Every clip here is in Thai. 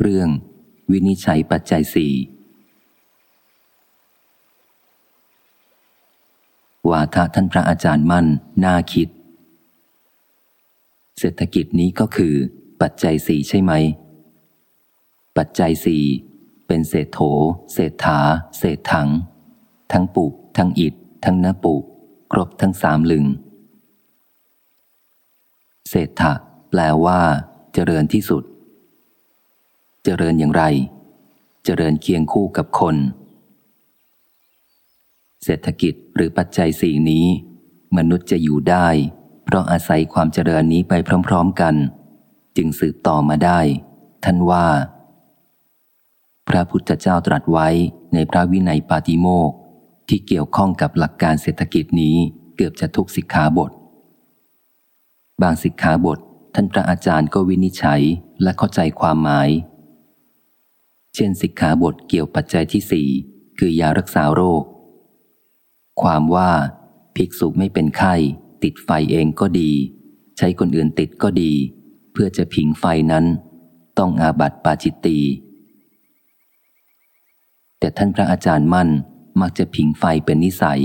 เรื่อง วินิจฉัยปัจจัยสี่วาทะท่านพระอาจารย์มั่น น่าคิด เศรษฐกิจนี้ก็คือ ปัจจัยสี่ใช่ไหม ปัจจัยสี่เป็นเศษโถ เศษถา เศษถัง ทั้งปุก ทั้งอิด ทั้งนปุก ครบทั้งสามลึง เศรษฐะแปลว่า เจริญที่สุด เจริญอย่างไร เจริญเคียงคู่กับคน เศรษฐกิจหรือปัจจัยสี่นี้ มนุษย์จะอยู่ได้ เพราะอาศัยความเจริญนี้ไปพร้อม ๆกัน จึงสืบต่อมาได้ ท่านว่า พระพุทธเจ้าตรัสไว้ในพระวินัยปาติโมกที่เกี่ยวข้องกับหลักการเศรษฐกิจนี้เกือบจะทุกสิกขาบท บางสิกขาบทท่านพระอาจารย์ก็วินิจฉัยและเข้าใจความหมาย เช่นสิกขาบทเกี่ยวปัจจัยที่สี่คือยารักษาโรค ความว่าภิกษุไม่เป็นไข้ ติดไฟเองก็ดี ใช้คนอื่นติดก็ดี เพื่อจะผิงไฟนั้น ต้องอาบัติปาจิตตีแต่ท่านพระอาจารย์มั่นมักจะผิงไฟเป็นนิสัย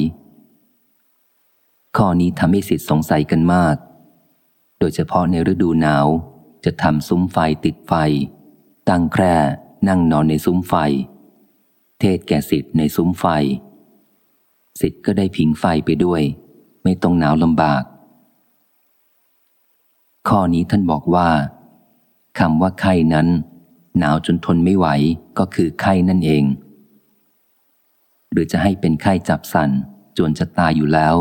ข้อนี้ทำให้สิทธิสงสัยกันมาก โดยเฉพาะในฤดูหนาวจะทำซุ้มไฟติดไฟ ตั้งแคร่ นั่งนอนในซุ้มไฟ เทศแก่สิทธิ์ในซุ้มไฟ สิทธิ์ก็ได้ผิงไฟไปด้วย ไม่ต้องหนาวลำบาก ข้อนี้ท่านบอกว่าคำว่าไข้นั้น หนาวจนทนไม่ไหวก็คือไข้นั่นเอง หรือจะให้เป็นไข้จับสันจนจะตายอยู่แล้ว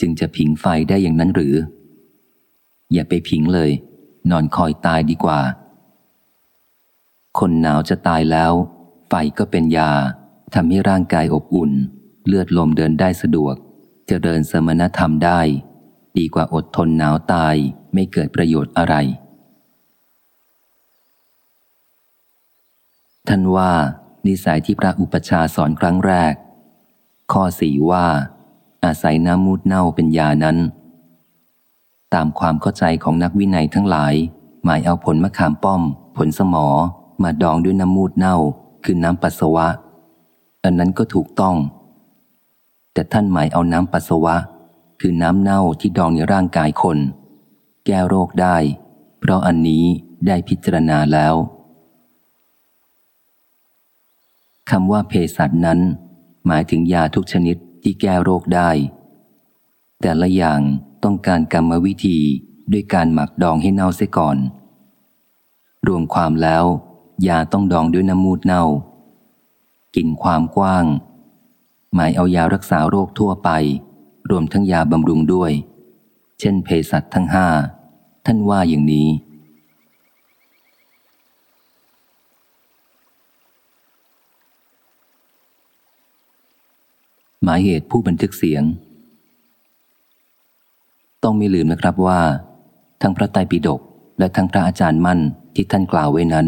จึงจะผิงไฟได้อย่างนั้นหรือ อย่าไปผิงเลย นอนคอยตายดีกว่า คนหนาวจะตายแล้ว ไฟก็เป็นยาทำให้ร่างกายอบอุ่น เลือดลมเดินได้สะดวกจะเดินสมณธรรมได้ ดีกว่าอดทนหนาวตายไม่เกิดประโยชน์อะไร ท่านว่า นิสัยที่พระอุปชาสอนครั้งแรก ข้อสี่ว่า อาศัยน้ำมูดเน่าเป็นยานั้น ตามความเข้าใจของนักวินัยทั้งหลาย หมายเอาผลมะขามป้อม ผลสมอ มาดองด้วยน้ำมูดเน่าคือน้ำปัสสาวะ อันนั้นก็ถูกต้อง แต่ท่านหมายเอาน้ำปัสสาวะ คือน้ำเน่าที่ดองในร่างกายคน แก้โรคได้ เพราะอันนี้ได้พิจารณาแล้วคำว่าเภสัชนั้น หมายถึงยาทุกชนิดที่แก้โรคได้ แต่ละอย่างต้องการกรรมวิธีด้วยการหมักดองให้เน่าเสียก่อน รวมความแล้ว ยาต้องดองด้วยน้ำมูดเน่า กินความกว้าง หมายเอายารักษาโรคทั่วไป รวมทั้งยาบำรุงด้วย เช่นเภสัชทั้งห้า ท่านว่าอย่างนี้ หมายเหตุผู้บันทึกเสียง ต้องไม่ลืมนะครับว่า ทั้งพระไตรปิฎกและทั้งพระอาจารย์มั่นที่ท่านกล่าวไว้นั้น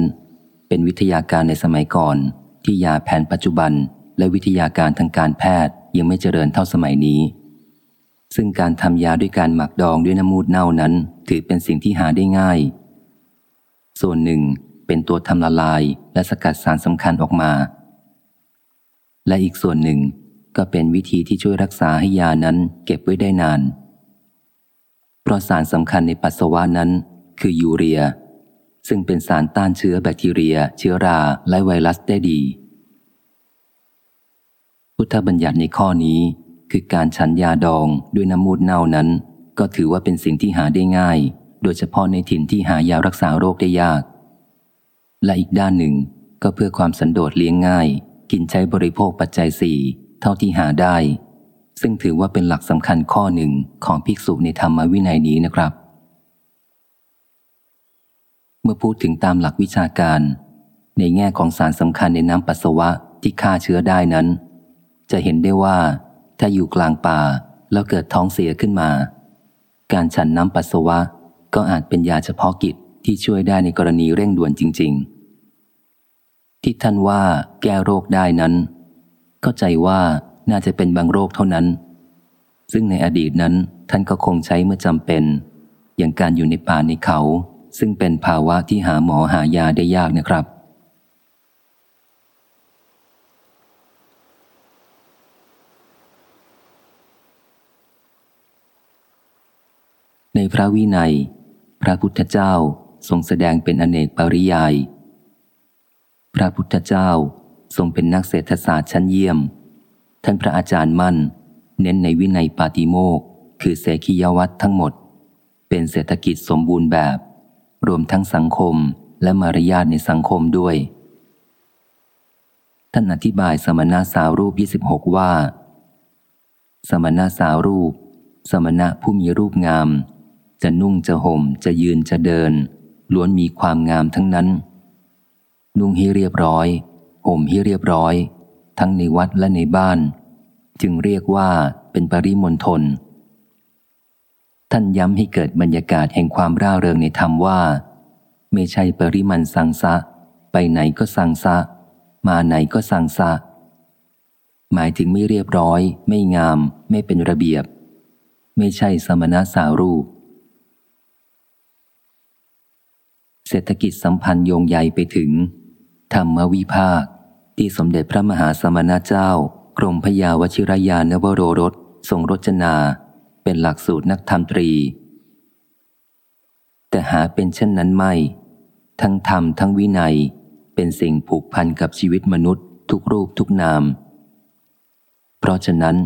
เป็นวิทยาการในสมัยก่อน ที่ยาแผนปัจจุบัน และวิทยาการทางการแพทย์ยังไม่เจริญเท่าสมัยนี้ ซึ่งการทำยาด้วยการหมักดองด้วยน้ำมูดเน่านั้น ถือเป็นสิ่งที่หาได้ง่าย ส่วนหนึ่งเป็นตัวทำละลายและสกัดสารสำคัญออกมา และอีกส่วนหนึ่งก็เป็นวิธีที่ช่วยรักษาให้ยานั้นเก็บไว้ได้นาน เพราะสารสำคัญในปัสสาวะนั้น คือยูเรีย ซึ่งเป็นสารต้านเชื้อแบคทีเรีย เชื้อราและไวรัสได้ดี พุทธบัญญัติในข้อนี้คือการฉันยาดองด้วยน้ำมูดเน่านั้น ก็ถือว่าเป็นสิ่งที่หาได้ง่าย โดยเฉพาะในถิ่นที่หายารักษาโรคได้ยาก และอีกด้านหนึ่งก็เพื่อความสันโดษเลี้ยงง่าย กินใช้บริโภคปัจจัยสี่เท่าที่หาได้ ซึ่งถือว่าเป็นหลักสำคัญข้อหนึ่งของภิกษุในธรรมวินัยนี้นะครับ มื่อพูดถึงตามหลักวิชาการ ในแง่ของสารสำคัญในน้ำปัสสาวะที่ฆ่าเชื้อได้นั้น จะเห็นได้ว่า ถ้าอยู่กลางป่าแล้วเกิดท้องเสียขึ้นมา การฉันน้ำปัสสาวะก็อาจเป็นยาเฉพาะกิจที่ช่วยได้ในกรณีเร่งด่วนจริง ๆ ที่ท่านว่าแก้โรคได้นั้น เข้าใจว่าน่าจะเป็นบางโรคเท่านั้น ซึ่งในอดีตนั้นท่านก็คงใช้เมื่อจำเป็น อย่างการอยู่ในป่าในเขา ซึ่งเป็นภาวะที่หาหมอหายาได้ยากนะครับ ในพระวินัย พระพุทธเจ้าทรงแสดงเป็นอเนกปริยาย พระพุทธเจ้าทรงเป็นนักเศรษฐศาสตร์ชั้นเยี่ยม ท่านพระอาจารย์มั่น เน้นในวินัยปาติโมกคือเสขียวัตทั้งหมด เป็นเศรษฐกิจสมบูรณ์แบบ รวมทั้งสังคมและมารยาทในสังคมด้วย ท่านอธิบายสมณะสาวรูป 26 ว่า สมณะสาวรูป สมณะผู้มีรูปงาม จะนุ่งจะห่มจะยืนจะเดิน ล้วนมีความงามทั้งนั้น นุ่งให้เรียบร้อย ห่มให้เรียบร้อย ทั้งในวัดและในบ้าน จึงเรียกว่าเป็นปริมณฑล ท่านย้ำให้เกิดบรรยากาศแห่งความร่าเริงในธรรมว่า ไม่ใช่ปริมันสังซะไปไหนก็สังซะมาไหนก็สังซะหมายถึงไม่เรียบร้อย ไม่งาม ไม่เป็นระเบียบ ไม่ใช่สมณะสารูป เศรษฐกิจสัมพันธ์โยงใยไปถึง ธรรมวิภาค ที่สมเด็จพระมหาสมณเจ้ากรมพยาวชิรยานวโรรสทรงรจนา เป็นหลักสูตรนักธรรมตรี แต่หาเป็นเช่นนั้นไม่ ทั้งธรรมทั้งวินัยเป็นสิ่งผูกพันกับชีวิตมนุษย์ ทุกรูปทุกนาม เพราะฉะนั้น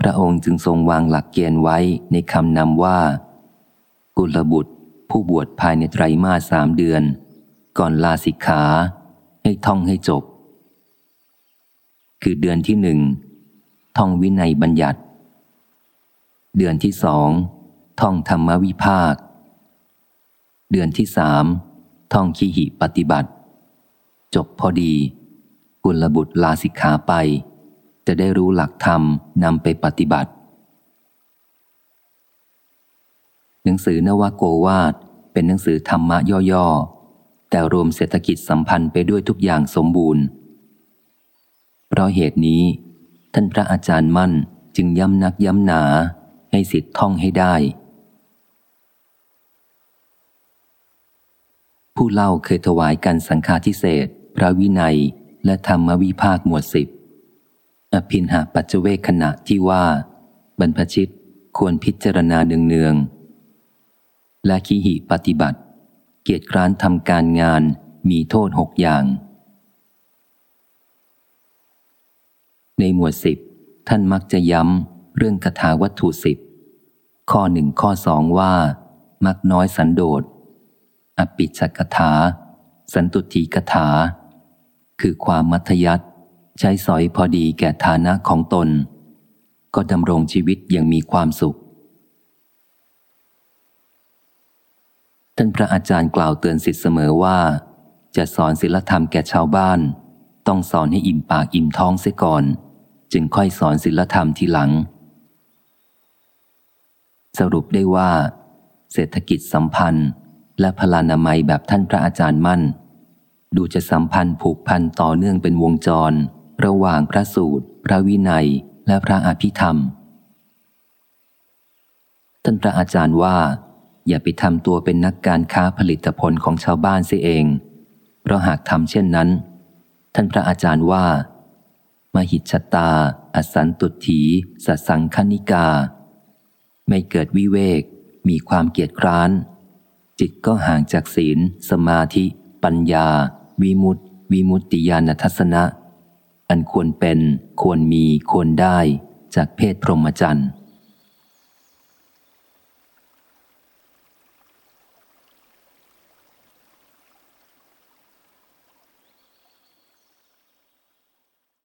พระองค์จึงทรงวางหลักเกณฑ์ไว้ในคำนำว่า กุลบุตร ผู้บวชภายในไตรมาสสามเดือน ก่อนลาสิกขา ให้ท่องให้จบ คือเดือนที่หนึ่งท่องวินัยบัญญัติ เดือนที่สองท่องธรรมวิภาค เดือนที่สามท่องขีหิปฏิบัติ จบพอดี กุลบุตรลาสิกขาไป จะได้รู้หลักธรรมนำไปปฏิบัติ หนังสือนวโกวาดเป็นหนังสือธรรมะย่อๆ แต่รวมเศรษฐกิจสัมพันธ์ไปด้วยทุกอย่างสมบูรณ์ เพราะเหตุนี้ ท่านพระอาจารย์มั่นจึงย้ำนักย้ำหนา ให้สิทธิ์ท่องให้ได้ ผู้เล่าเคยถวายกันสังฆาทิเศษ พระวินัย และธรรมวิภาคหมวดสิบ อภินหาปัจเจเวขณะที่ว่า บรรพชิตควรพิจารณาเนืองๆและขีหิปฏิบัติ เกียรติคร้านทำการงานมีโทษหกอย่าง ในหมวดสิบท่านมักจะย้ำ เรื่องคาถาวัตถุสิบข้อหนึ่งข้อสองว่า มักน้อยสันโดษ อปิชกถา สันตุทีกถา คือความมัธยัติใช้สอยพอดีแก่ฐานะของตน ก็ดำรงชีวิตอย่างมีความสุข ท่านพระอาจารย์กล่าวเตือนสิทธิ์เสมอว่า จะสอนศิลธรรมแก่ชาวบ้าน ต้องสอนให้อิ่มปากอิ่มท้องเสียก่อน จึงค่อยสอนศิลธรรมทีหลัง สรุปได้ว่า เศรษฐกิจสัมพันธ์ และพลานามัยแบบท่านพระอาจารย์มั่น ดูจะสัมพันธ์ผูกพันต่อเนื่องเป็นวงจร ระหว่างพระสูตร พระวินัย และพระอภิธรรม ท่านพระอาจารย์ว่า อย่าไปทำตัวเป็นนักการค้าผลิตผลของชาวบ้านเสียเอง เพราะหากทำเช่นนั้น ท่านพระอาจารย์ว่า มหิชตา อสันตุถีสัสังคณิกา ไม่เกิดวิเวก มีความเกียจคร้าน จิตก็ห่างจากศีล สมาธิ ปัญญา วิมุตติ วิมุตติญาณทัศนะ อันควรเป็น ควรมี ควรได้ จากเพศพรหมจรรย์